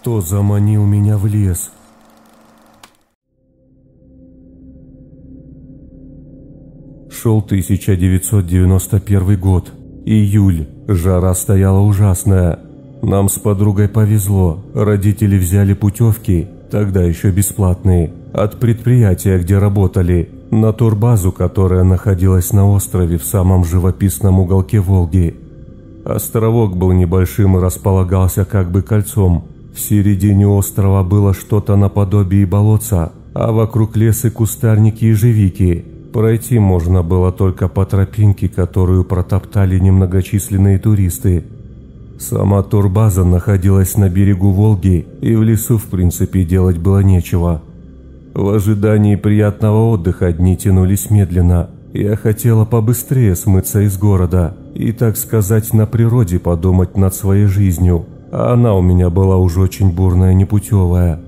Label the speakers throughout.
Speaker 1: Кто заманил меня в лес? Шел 1991 год. Июль. Жара стояла ужасная. Нам с подругой повезло. Родители взяли путевки, тогда еще бесплатные, от предприятия, где работали, на турбазу, которая находилась на острове в самом живописном уголке Волги. Островок был небольшим и располагался как бы кольцом. В середине острова было что-то наподобие болотца, а вокруг лес и кустарники и живики. Пройти можно было только по тропинке, которую протоптали немногочисленные туристы. Сама турбаза находилась на берегу Волги, и в лесу в принципе делать было нечего. В ожидании приятного отдыха дни тянулись медленно. Я хотела побыстрее смыться из города и, так сказать, на природе подумать над своей жизнью, она у меня была уже очень бурная непутевая.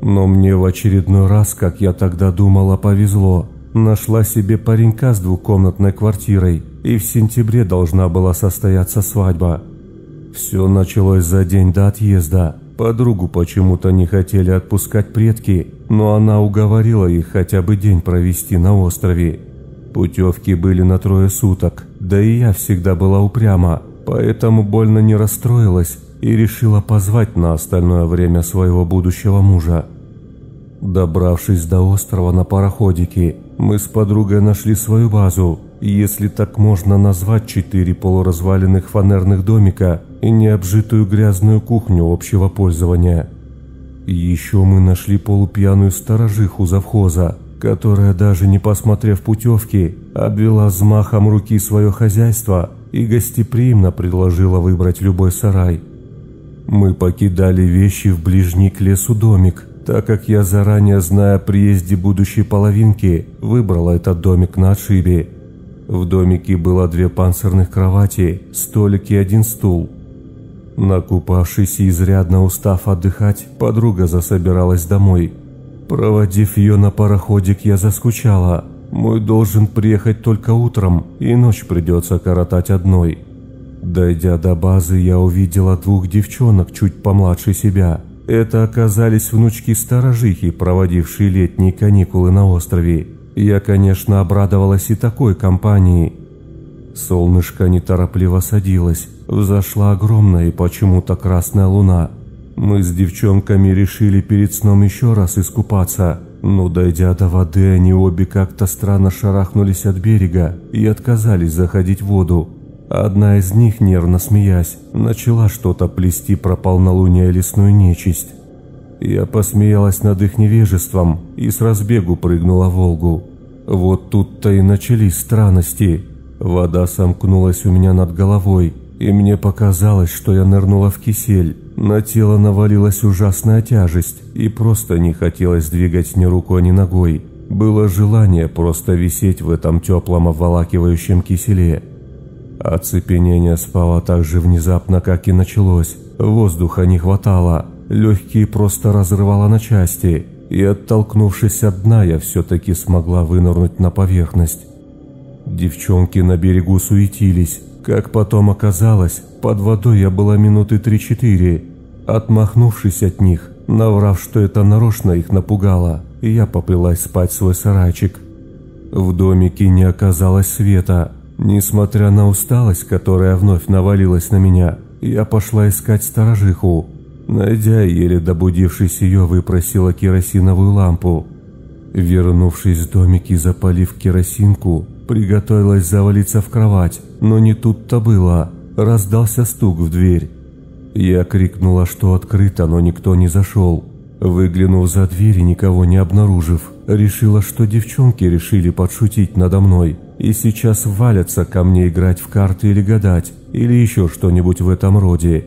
Speaker 1: Но мне в очередной раз, как я тогда думала, повезло. Нашла себе паренька с двухкомнатной квартирой, и в сентябре должна была состояться свадьба. Все началось за день до отъезда. Подругу почему-то не хотели отпускать предки, но она уговорила их хотя бы день провести на острове. Путевки были на трое суток, да и я всегда была упряма, поэтому больно не расстроилась и решила позвать на остальное время своего будущего мужа. Добравшись до острова на пароходике, мы с подругой нашли свою базу, если так можно назвать четыре полуразваленных фанерных домика и необжитую грязную кухню общего пользования. Еще мы нашли полупьяную сторожиху завхоза, которая даже не посмотрев путевки, обвела взмахом руки свое хозяйство и гостеприимно предложила выбрать любой сарай. Мы покидали вещи в ближний к лесу домик, так как я заранее, зная о приезде будущей половинки, выбрала этот домик на отшибе. В домике было две панцирных кровати, столик и один стул. Накупавшись и изрядно устав отдыхать, подруга засобиралась домой. Проводив ее на пароходик, я заскучала. Мой должен приехать только утром, и ночь придется коротать одной. Дойдя до базы, я увидела двух девчонок чуть помладше себя – это оказались внучки сторожихи, проводившие летние каникулы на острове. Я, конечно, обрадовалась и такой компании. Солнышко неторопливо садилось, взошла огромная и почему-то красная луна. Мы с девчонками решили перед сном еще раз искупаться, но дойдя до воды, они обе как-то странно шарахнулись от берега и отказались заходить в воду. Одна из них, нервно смеясь, начала что-то плести про полнолуние лесную нечисть. Я посмеялась над их невежеством и с разбегу прыгнула в Волгу. Вот тут-то и начались странности. Вода сомкнулась у меня над головой, и мне показалось, что я нырнула в кисель. На тело навалилась ужасная тяжесть, и просто не хотелось двигать ни рукой, ни ногой. Было желание просто висеть в этом теплом обволакивающем киселе. Оцепенение спало так же внезапно, как и началось. Воздуха не хватало, легкие просто разрывало на части, и оттолкнувшись от дна, я все-таки смогла вынырнуть на поверхность. Девчонки на берегу суетились. Как потом оказалось, под водой я была минуты три-четыре. Отмахнувшись от них, наврав, что это нарочно их напугало, я поплелась спать в свой сарайчик. В домике не оказалось света, Несмотря на усталость, которая вновь навалилась на меня, я пошла искать сторожиху. Найдя еле добудившись ее, выпросила керосиновую лампу. Вернувшись в домик и запалив керосинку, приготовилась завалиться в кровать, но не тут-то было. Раздался стук в дверь. Я крикнула, что открыто, но никто не зашел. Выглянув за дверь и никого не обнаружив, решила, что девчонки решили подшутить надо мной и сейчас валятся ко мне играть в карты или гадать, или еще что-нибудь в этом роде.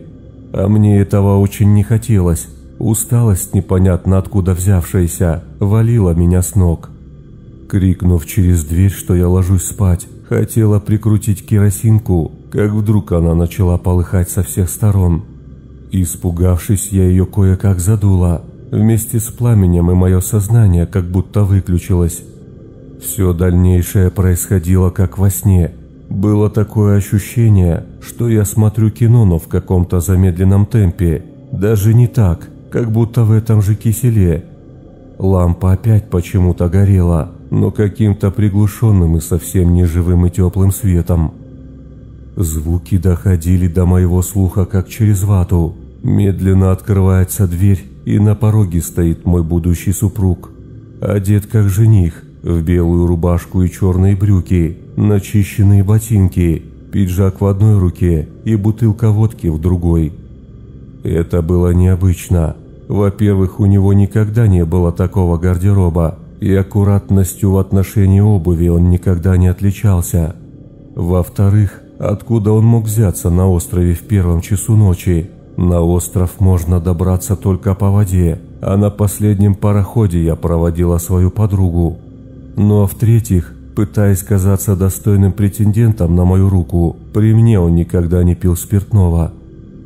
Speaker 1: А мне этого очень не хотелось. Усталость, непонятно откуда взявшаяся, валила меня с ног. Крикнув через дверь, что я ложусь спать, хотела прикрутить керосинку, как вдруг она начала полыхать со всех сторон. Испугавшись, я ее кое-как задула. Вместе с пламенем и мое сознание как будто выключилось. Все дальнейшее происходило как во сне. Было такое ощущение, что я смотрю кино, но в каком-то замедленном темпе. Даже не так, как будто в этом же киселе. Лампа опять почему-то горела, но каким-то приглушенным и совсем неживым и теплым светом. Звуки доходили до моего слуха как через вату. Медленно открывается дверь, и на пороге стоит мой будущий супруг. Одет как жених, в белую рубашку и черные брюки, начищенные ботинки, пиджак в одной руке и бутылка водки в другой. Это было необычно. Во-первых, у него никогда не было такого гардероба, и аккуратностью в отношении обуви он никогда не отличался. Во-вторых, откуда он мог взяться на острове в первом часу ночи? На остров можно добраться только по воде, а на последнем пароходе я проводила свою подругу. Ну а в-третьих, пытаясь казаться достойным претендентом на мою руку, при мне он никогда не пил спиртного.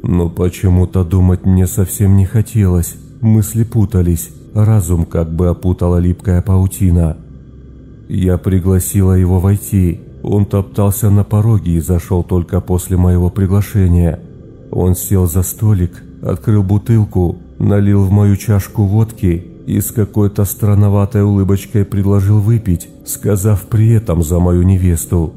Speaker 1: Но почему-то думать мне совсем не хотелось, мысли путались, разум как бы опутала липкая паутина. Я пригласила его войти, он топтался на пороге и зашел только после моего приглашения. Он сел за столик, открыл бутылку, налил в мою чашку водки и с какой-то странноватой улыбочкой предложил выпить, сказав при этом за мою невесту.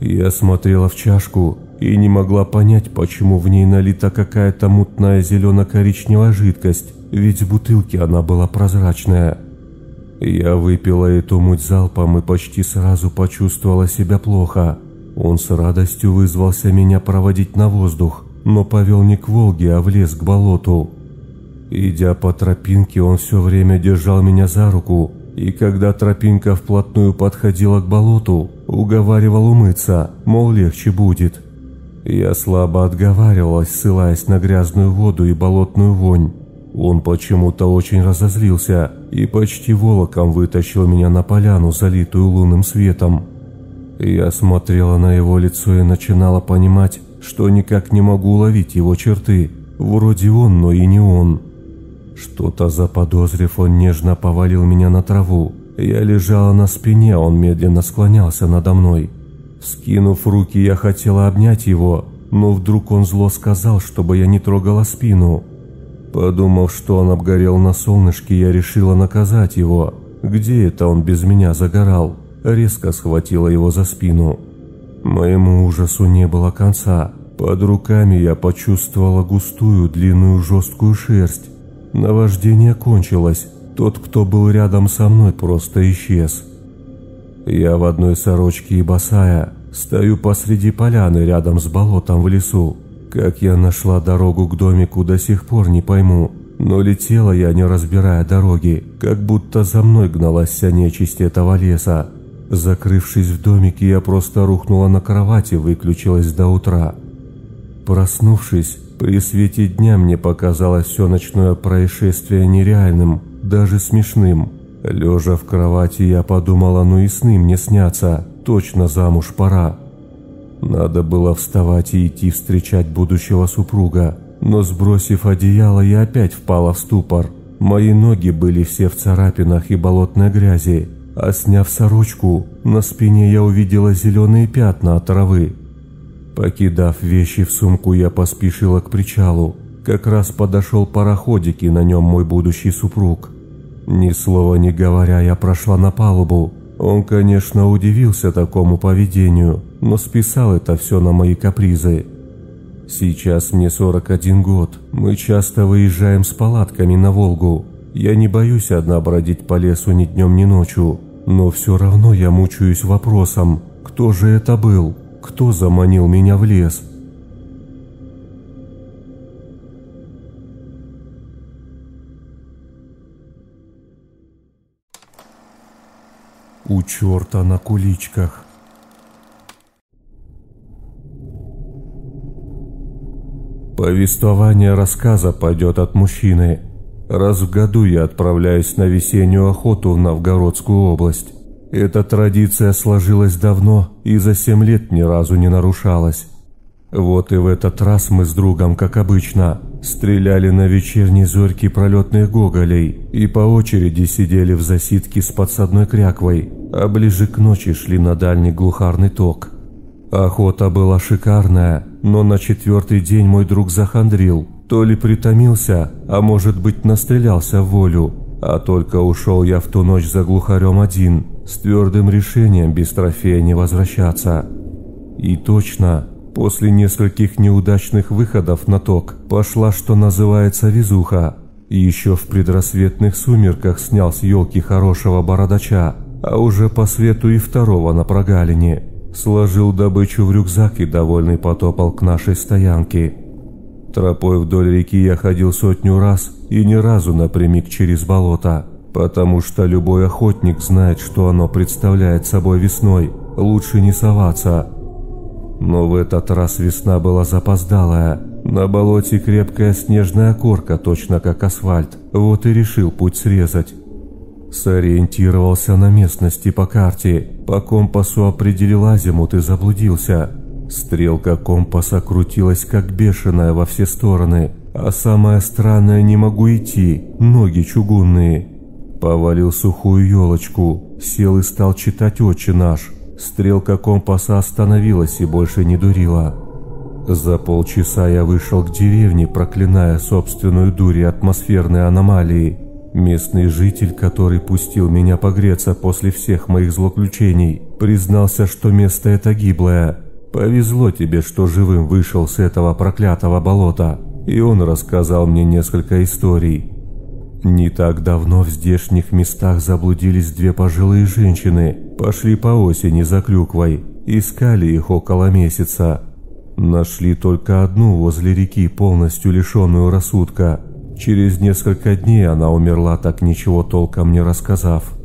Speaker 1: Я смотрела в чашку и не могла понять, почему в ней налита какая-то мутная зелено-коричневая жидкость, ведь в бутылке она была прозрачная. Я выпила эту муть залпом и почти сразу почувствовала себя плохо. Он с радостью вызвался меня проводить на воздух, но повел не к Волге, а в лес к болоту. Идя по тропинке, он все время держал меня за руку, и когда тропинка вплотную подходила к болоту, уговаривал умыться, мол, легче будет. Я слабо отговаривалась, ссылаясь на грязную воду и болотную вонь. Он почему-то очень разозлился и почти волоком вытащил меня на поляну, залитую лунным светом. Я смотрела на его лицо и начинала понимать, что никак не могу уловить его черты. Вроде он, но и не он. Что-то заподозрив, он нежно повалил меня на траву. Я лежала на спине, он медленно склонялся надо мной. Скинув руки, я хотела обнять его, но вдруг он зло сказал, чтобы я не трогала спину. Подумав, что он обгорел на солнышке, я решила наказать его. Где это он без меня загорал? Резко схватила его за спину. Моему ужасу не было конца. Под руками я почувствовала густую, длинную, жесткую шерсть. Наваждение кончилось. Тот, кто был рядом со мной, просто исчез. Я в одной сорочке и босая, стою посреди поляны рядом с болотом в лесу. Как я нашла дорогу к домику, до сих пор не пойму. Но летела я, не разбирая дороги, как будто за мной гналась вся нечисть этого леса. Закрывшись в домике, я просто рухнула на кровати, выключилась до утра. Проснувшись, при свете дня мне показалось все ночное происшествие нереальным, даже смешным. Лежа в кровати, я подумала, ну и сны мне снятся, точно замуж пора. Надо было вставать и идти встречать будущего супруга, но сбросив одеяло, я опять впала в ступор. Мои ноги были все в царапинах и болотной грязи, а сняв сорочку, на спине я увидела зеленые пятна от травы. Покидав вещи в сумку, я поспешила к причалу. Как раз подошел пароходик, и на нем мой будущий супруг. Ни слова не говоря, я прошла на палубу. Он, конечно, удивился такому поведению, но списал это все на мои капризы. Сейчас мне 41 год. Мы часто выезжаем с палатками на Волгу. Я не боюсь одна бродить по лесу ни днем, ни ночью. Но все равно я мучаюсь вопросом, кто же это был? Кто заманил меня в лес? У черта на куличках. Повествование рассказа пойдет от мужчины. Раз в году я отправляюсь на весеннюю охоту в Новгородскую область. Эта традиция сложилась давно и за семь лет ни разу не нарушалась. Вот и в этот раз мы с другом, как обычно, стреляли на вечерней зорьке пролетных гоголей и по очереди сидели в засидке с подсадной кряквой, а ближе к ночи шли на дальний глухарный ток. Охота была шикарная, но на четвертый день мой друг захандрил. То ли притомился, а может быть настрелялся в волю, а только ушел я в ту ночь за глухарем один, с твердым решением без трофея не возвращаться. И точно, после нескольких неудачных выходов на ток пошла, что называется, везуха. Еще в предрассветных сумерках снял с елки хорошего бородача, а уже по свету и второго на прогалине. Сложил добычу в рюкзак и довольный потопал к нашей стоянке. Тропой вдоль реки я ходил сотню раз и ни разу напрямик через болото, потому что любой охотник знает, что оно представляет собой весной, лучше не соваться. Но в этот раз весна была запоздалая, на болоте крепкая снежная корка, точно как асфальт, вот и решил путь срезать. Сориентировался на местности по карте, по компасу определил азимут и заблудился. Стрелка компаса крутилась как бешеная во все стороны, а самое странное не могу идти, ноги чугунные. Повалил сухую елочку, сел и стал читать «Отче наш». Стрелка компаса остановилась и больше не дурила. За полчаса я вышел к деревне, проклиная собственную дурь и атмосферные аномалии. Местный житель, который пустил меня погреться после всех моих злоключений, признался, что место это гиблое – Повезло тебе, что живым вышел с этого проклятого болота, и он рассказал мне несколько историй. Не так давно в здешних местах заблудились две пожилые женщины, пошли по осени за клюквой, искали их около месяца. Нашли только одну возле реки, полностью лишенную рассудка. Через несколько дней она умерла, так ничего толком не рассказав.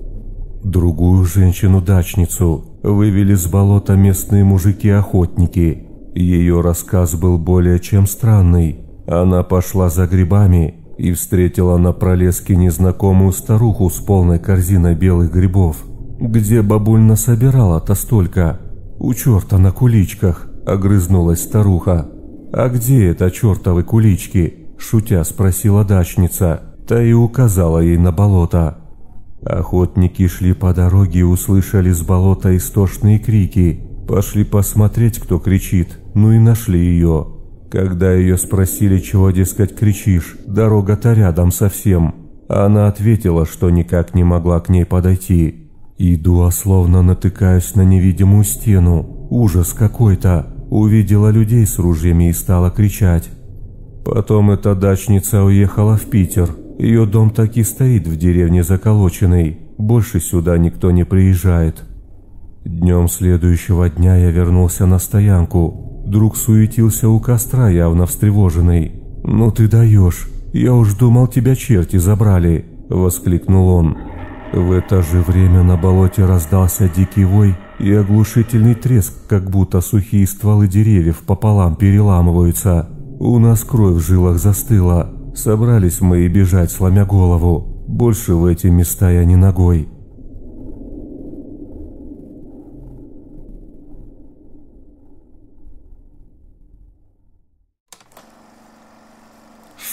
Speaker 1: Другую женщину-дачницу вывели с болота местные мужики-охотники. Ее рассказ был более чем странный. Она пошла за грибами и встретила на пролеске незнакомую старуху с полной корзиной белых грибов. «Где бабульна собирала-то столько?» «У черта на куличках», — огрызнулась старуха. «А где это чертовы кулички?» — шутя спросила дачница. Та и указала ей на болото. Охотники шли по дороге и услышали с болота истошные крики. Пошли посмотреть, кто кричит, ну и нашли ее. Когда ее спросили, чего, дескать, кричишь, дорога-то рядом совсем. Она ответила, что никак не могла к ней подойти. Иду, а словно натыкаюсь на невидимую стену. Ужас какой-то. Увидела людей с ружьями и стала кричать. Потом эта дачница уехала в Питер, ее дом так и стоит в деревне Заколоченной, больше сюда никто не приезжает. Днем следующего дня я вернулся на стоянку. Друг суетился у костра, явно встревоженный. «Ну ты даешь, я уж думал, тебя черти забрали», — воскликнул он. В это же время на болоте раздался дикий вой и оглушительный треск, как будто сухие стволы деревьев пополам переламываются. У нас кровь в жилах застыла, Собрались мы и бежать, сломя голову. Больше в эти места я не ногой.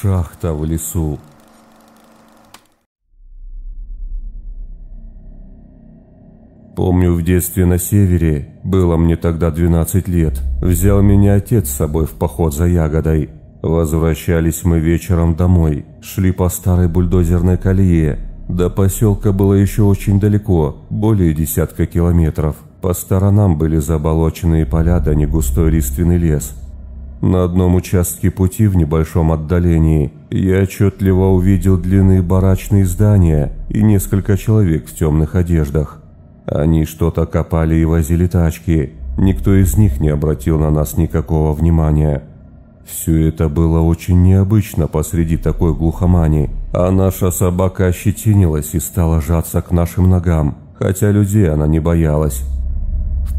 Speaker 1: Шахта в лесу. Помню, в детстве на севере, было мне тогда 12 лет, взял меня отец с собой в поход за ягодой. Возвращались мы вечером домой, шли по старой бульдозерной колее. До поселка было еще очень далеко, более десятка километров. По сторонам были заболоченные поля да негустой лиственный лес. На одном участке пути в небольшом отдалении я отчетливо увидел длинные барачные здания и несколько человек в темных одеждах. Они что-то копали и возили тачки. Никто из них не обратил на нас никакого внимания. Все это было очень необычно посреди такой глухомани, а наша собака ощетинилась и стала жаться к нашим ногам, хотя людей она не боялась.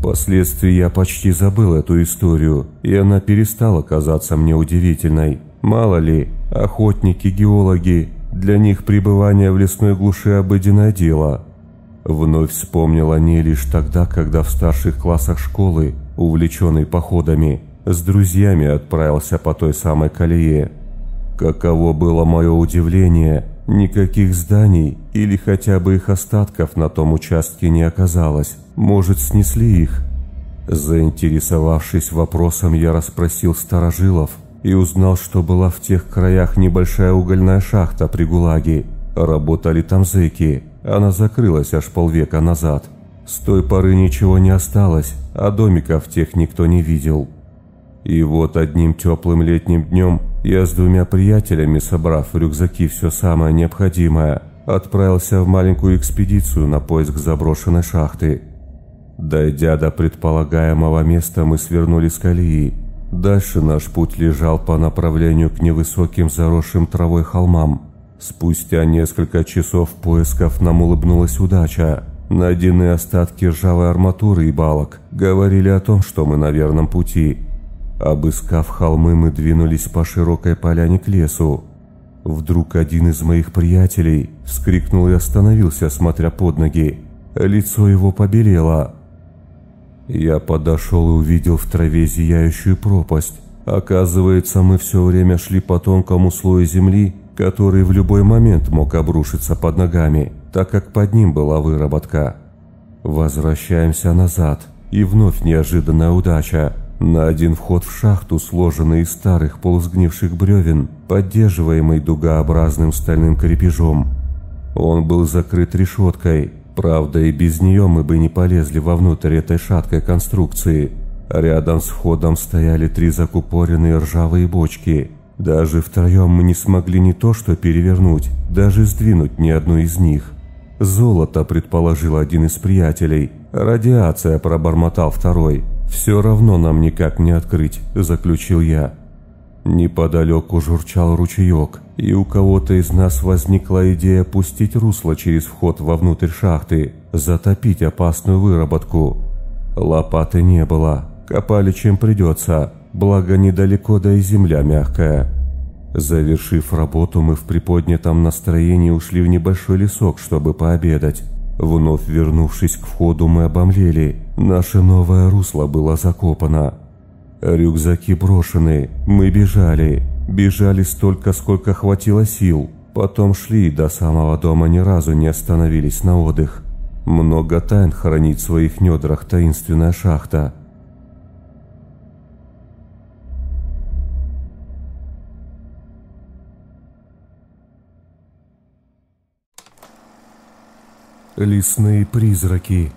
Speaker 1: Впоследствии я почти забыл эту историю, и она перестала казаться мне удивительной. Мало ли, охотники, геологи, для них пребывание в лесной глуши обыденное дело. Вновь вспомнил о ней лишь тогда, когда в старших классах школы, увлеченный походами, с друзьями отправился по той самой колее. Каково было мое удивление, никаких зданий или хотя бы их остатков на том участке не оказалось. Может, снесли их? Заинтересовавшись вопросом, я расспросил старожилов. и узнал, что была в тех краях небольшая угольная шахта при ГУЛАГе. Работали там зэки, она закрылась аж полвека назад. С той поры ничего не осталось, а домиков тех никто не видел. И вот одним теплым летним днем я с двумя приятелями, собрав в рюкзаки все самое необходимое, отправился в маленькую экспедицию на поиск заброшенной шахты. Дойдя до предполагаемого места, мы свернули с колеи. Дальше наш путь лежал по направлению к невысоким заросшим травой холмам. Спустя несколько часов поисков нам улыбнулась удача. Найденные остатки ржавой арматуры и балок говорили о том, что мы на верном пути – Обыскав холмы, мы двинулись по широкой поляне к лесу. Вдруг один из моих приятелей вскрикнул и остановился, смотря под ноги. Лицо его побелело. Я подошел и увидел в траве зияющую пропасть. Оказывается, мы все время шли по тонкому слою земли, который в любой момент мог обрушиться под ногами, так как под ним была выработка. Возвращаемся назад, и вновь неожиданная удача. На один вход в шахту, сложенный из старых полусгнивших бревен, поддерживаемый дугообразным стальным крепежом. Он был закрыт решеткой, правда и без нее мы бы не полезли вовнутрь этой шаткой конструкции. Рядом с входом стояли три закупоренные ржавые бочки. Даже втроем мы не смогли не то что перевернуть, даже сдвинуть ни одну из них. Золото, предположил один из приятелей. Радиация, пробормотал второй. «Все равно нам никак не открыть», – заключил я. Неподалеку журчал ручеек, и у кого-то из нас возникла идея пустить русло через вход вовнутрь шахты, затопить опасную выработку. Лопаты не было, копали чем придется, благо недалеко да и земля мягкая. Завершив работу, мы в приподнятом настроении ушли в небольшой лесок, чтобы пообедать. Вновь вернувшись к входу, мы обомлели. Наше новое русло было закопано. Рюкзаки брошены. Мы бежали. Бежали столько, сколько хватило сил. Потом шли до самого дома, ни разу не остановились на отдых. Много тайн хранит в своих недрах таинственная шахта. Лесные призраки.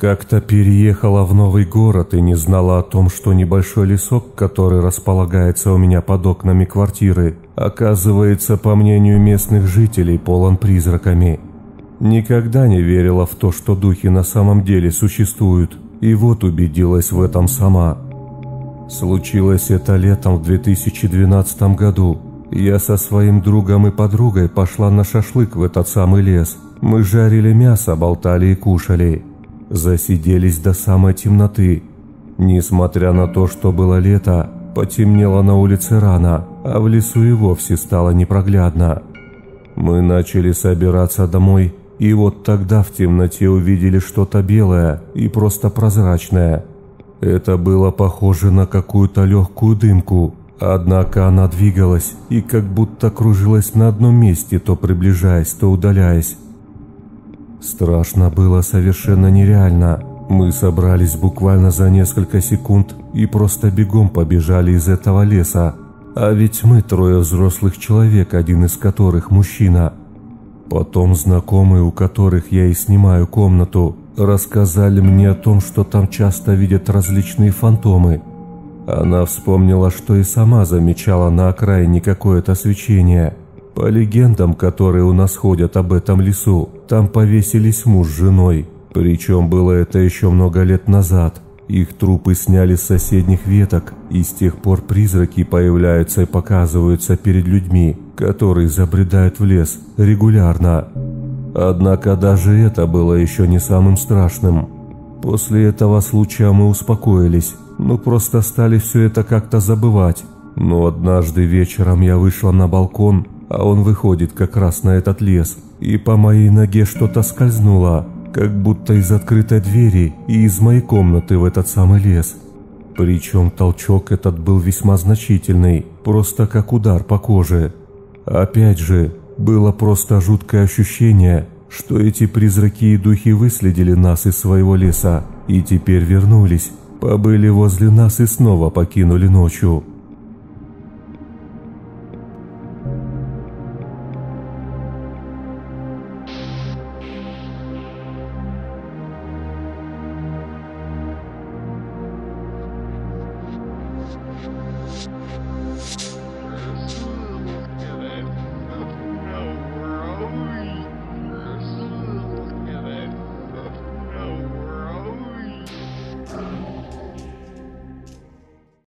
Speaker 1: Как-то переехала в новый город и не знала о том, что небольшой лесок, который располагается у меня под окнами квартиры, оказывается, по мнению местных жителей, полон призраками. Никогда не верила в то, что духи на самом деле существуют, и вот убедилась в этом сама. Случилось это летом в 2012 году. Я со своим другом и подругой пошла на шашлык в этот самый лес. Мы жарили мясо, болтали и кушали. Засиделись до самой темноты. Несмотря на то, что было лето, потемнело на улице рано, а в лесу и вовсе стало непроглядно. Мы начали собираться домой, и вот тогда в темноте увидели что-то белое и просто прозрачное. Это было похоже на какую-то легкую дымку, Однако она двигалась и как будто кружилась на одном месте, то приближаясь, то удаляясь. Страшно было совершенно нереально. Мы собрались буквально за несколько секунд и просто бегом побежали из этого леса. А ведь мы трое взрослых человек, один из которых мужчина. Потом знакомые, у которых я и снимаю комнату, рассказали мне о том, что там часто видят различные фантомы – она вспомнила, что и сама замечала на окраине какое-то свечение. По легендам, которые у нас ходят об этом лесу, там повесились муж с женой. Причем было это еще много лет назад. Их трупы сняли с соседних веток, и с тех пор призраки появляются и показываются перед людьми, которые забредают в лес регулярно. Однако даже это было еще не самым страшным. После этого случая мы успокоились мы просто стали все это как-то забывать. Но однажды вечером я вышла на балкон, а он выходит как раз на этот лес, и по моей ноге что-то скользнуло, как будто из открытой двери и из моей комнаты в этот самый лес. Причем толчок этот был весьма значительный, просто как удар по коже. Опять же, было просто жуткое ощущение, что эти призраки и духи выследили нас из своего леса И теперь вернулись, побыли возле нас и снова покинули ночью.